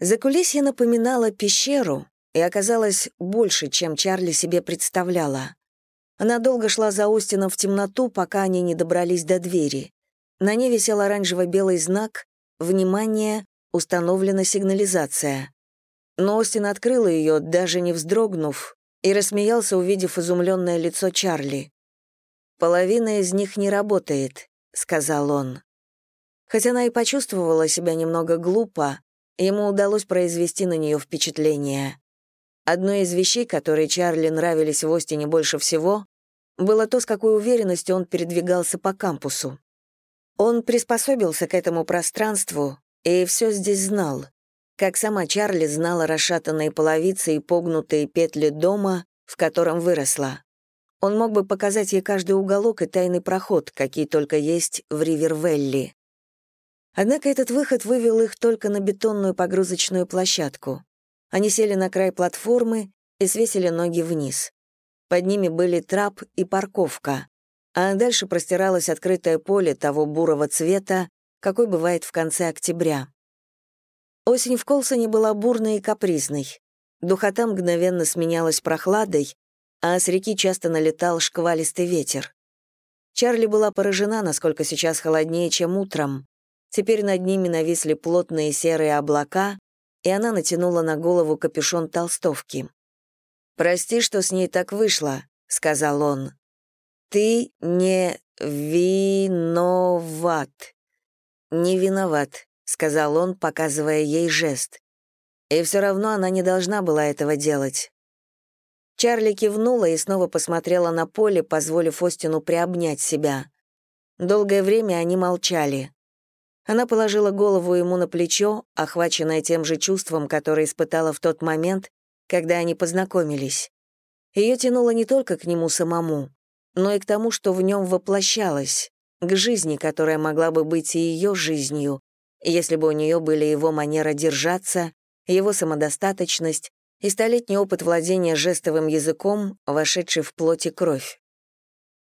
Закулисье напоминало пещеру и оказалось больше, чем Чарли себе представляла. Она долго шла за Остином в темноту, пока они не добрались до двери. На ней висел оранжево-белый знак «Внимание! Установлена сигнализация». Но Остин открыл ее, даже не вздрогнув, и рассмеялся, увидев изумленное лицо Чарли. «Половина из них не работает», — сказал он. Хотя она и почувствовала себя немного глупо, ему удалось произвести на нее впечатление. Одной из вещей, которые Чарли нравились в Остине больше всего, было то, с какой уверенностью он передвигался по кампусу. Он приспособился к этому пространству и все здесь знал, как сама Чарли знала расшатанные половицы и погнутые петли дома, в котором выросла. Он мог бы показать ей каждый уголок и тайный проход, какие только есть в Ривервелли. Однако этот выход вывел их только на бетонную погрузочную площадку. Они сели на край платформы и свесили ноги вниз. Под ними были трап и парковка, а дальше простиралось открытое поле того бурого цвета, какой бывает в конце октября. Осень в Колсоне была бурной и капризной. Духота мгновенно сменялась прохладой, а с реки часто налетал шквалистый ветер. Чарли была поражена, насколько сейчас холоднее, чем утром. Теперь над ними нависли плотные серые облака, и она натянула на голову капюшон толстовки. «Прости, что с ней так вышло», — сказал он. «Ты не виноват». «Не виноват», — сказал он, показывая ей жест. И все равно она не должна была этого делать. Чарли кивнула и снова посмотрела на поле, позволив Остину приобнять себя. Долгое время они молчали. Она положила голову ему на плечо, охваченная тем же чувством, которое испытала в тот момент, когда они познакомились. Ее тянуло не только к нему самому, но и к тому, что в нем воплощалось, к жизни, которая могла бы быть и ее жизнью, если бы у нее были его манера держаться, его самодостаточность и столетний опыт владения жестовым языком, вошедший в плоть и кровь.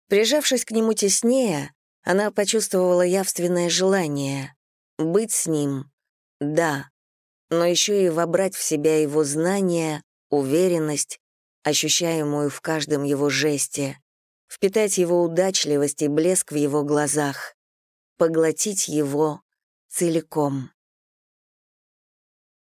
Прижавшись к нему теснее, она почувствовала явственное желание быть с ним, да, но еще и вобрать в себя его знания, уверенность, ощущаемую в каждом его жесте, впитать его удачливость и блеск в его глазах, поглотить его целиком.